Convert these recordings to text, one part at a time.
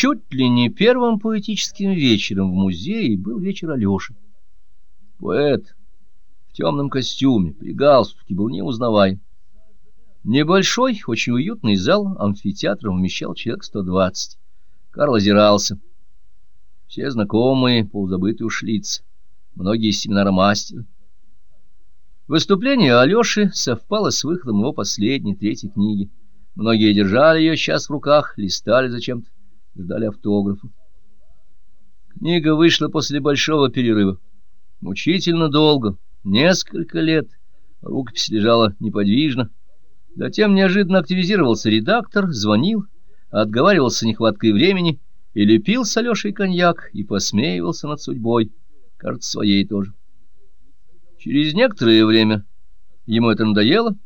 Чуть ли не первым поэтическим вечером в музее был вечер Алеши. Поэт в темном костюме, при галстуке, был неузнаваем. Небольшой, очень уютный зал амфитеатра вмещал человек 120. Карл озирался. Все знакомые, полузабытые уж лица, многие из семинара мастера. Выступление Алеши совпало с выходом его последней, третьей книги. Многие держали ее сейчас в руках, листали зачем-то, ждали автографа. Книга вышла после большого перерыва. Мучительно долго, несколько лет. Рукопись лежала неподвижно. Затем неожиданно активизировался редактор, звонил, отговаривался нехваткой времени и лепил с Алешей коньяк и посмеивался над судьбой, кажется, своей тоже. Через некоторое время ему это надоело,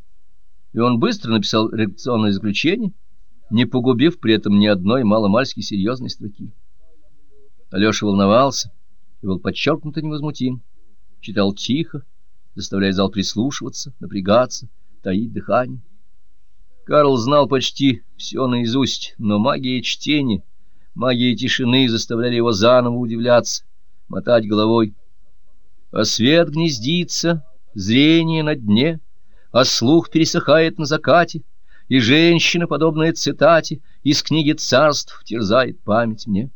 и он быстро написал редакционное заключение, не погубив при этом ни одной маломальски серьезной строки. Алеша волновался и был подчеркнуто невозмутим, читал тихо, заставляя зал прислушиваться, напрягаться, таить дыхание. Карл знал почти все наизусть, но магия чтения, магия тишины заставляли его заново удивляться, мотать головой. А свет гнездится, зрение на дне, а слух пересыхает на закате, и женщина, подобная цитате, из книги царств терзает память мне.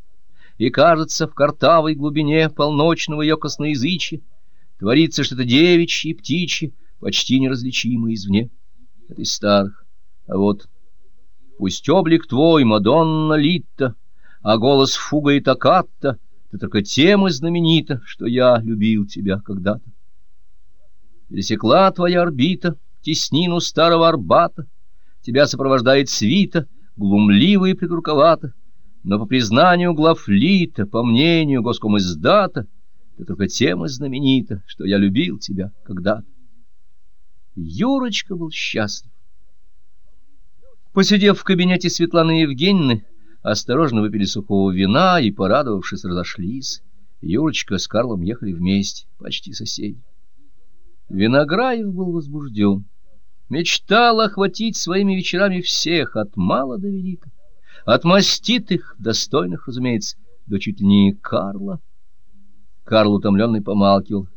И кажется, в картавой глубине полночного ее косноязычья творится что-то девичье птичье, почти неразличимое извне. Это из старых. А вот пусть облик твой, Мадонна Литта, а голос фуга и токкатта, ты только тем и знаменита, что я любил тебя когда-то. Пересекла твоя орбита теснину старого Арбата, тебя сопровождает свита, глумливо и придурковато, но по признанию главлита, по мнению госкомиздата, ты только тем и знаменита, что я любил тебя когда-то. Юрочка был счастлив. Посидев в кабинете Светланы Евгеньевны, осторожно выпили сухого вина и, порадовавшись, разошлись. Юрочка с Карлом ехали вместе, почти соседи. Винограев был возбужден. Мечтал охватить своими вечерами всех, от мала до велика. От маститых, достойных, разумеется, до чуть ли не Карла. Карл утомленный помалкивал.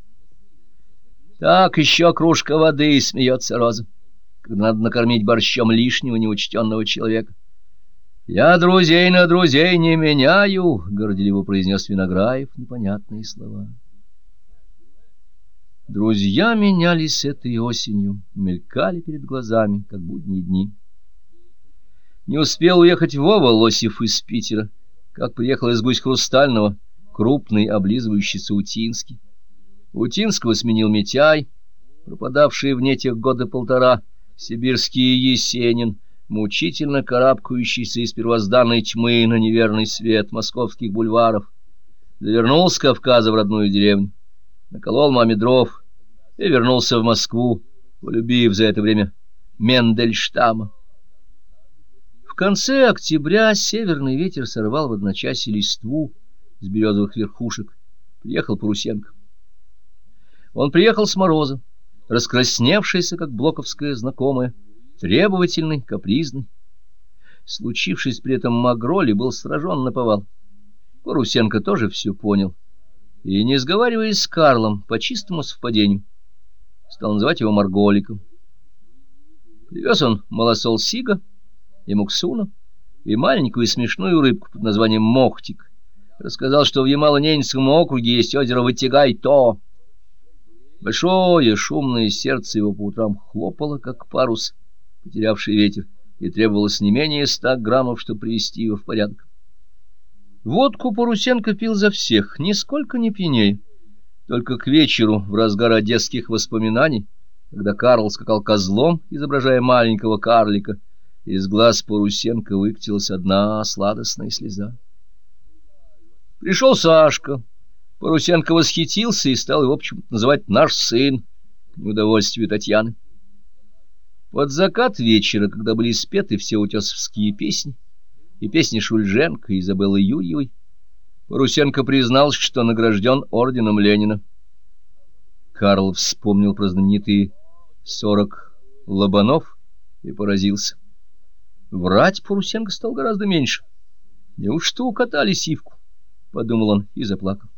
«Так еще кружка воды», — смеется Роза когда надо накормить борщом лишнего неучтенного человека. «Я друзей на друзей не меняю», — горделиво произнес Винограев непонятные слова. Друзья менялись этой осенью, мелькали перед глазами, как будние дни. Не успел уехать Вова Лосев из Питера, как приехал из Гусь Хрустального, крупный, облизывающийся Утинский. Утинского сменил Митяй, пропадавший вне тех года полтора, Сибирский Есенин, мучительно карабкающийся из первозданной тьмы на неверный свет московских бульваров, завернул с Кавказа в родную деревню, наколол маме дров и вернулся в Москву, полюбив за это время Мендельштама. В конце октября северный ветер сорвал в одночасье листву с березовых верхушек. Приехал Парусенко. Он приехал с мороза раскрасневшийся, как блоковская знакомая, требовательный, капризный. Случившись при этом Магроли, был сражен на повал. Парусенко тоже все понял. И, не сговариваясь с Карлом, по чистому совпадению, стал называть его Марголиком. Привез он малосол Сига и Муксуна, и маленькую и смешную рыбку под названием Мохтик. Рассказал, что в Ямало-Ненецком округе есть озеро Вытягай-То, Большое шумное сердце его по утрам хлопало, как парус, потерявший ветер, и требовалось не менее ста граммов, чтобы привести его в порядок. Водку Парусенко пил за всех, нисколько не пьянее. Только к вечеру, в разгар одесских воспоминаний, когда Карл скакал козлом, изображая маленького карлика, из глаз Парусенко выкатилась одна сладостная слеза. Пришел Сашка, Парусенко восхитился и стал его почему-то называть «наш сын» к неудовольствию Татьяны. Под закат вечера, когда были спеты все утесовские песни, и песни Шульженко и Изабеллы Юрьевой, Парусенко признался, что награжден орденом Ленина. Карл вспомнил про знаменитые сорок лобанов и поразился. Врать Парусенко стал гораздо меньше. Неужто укатали сивку? — подумал он и заплакал.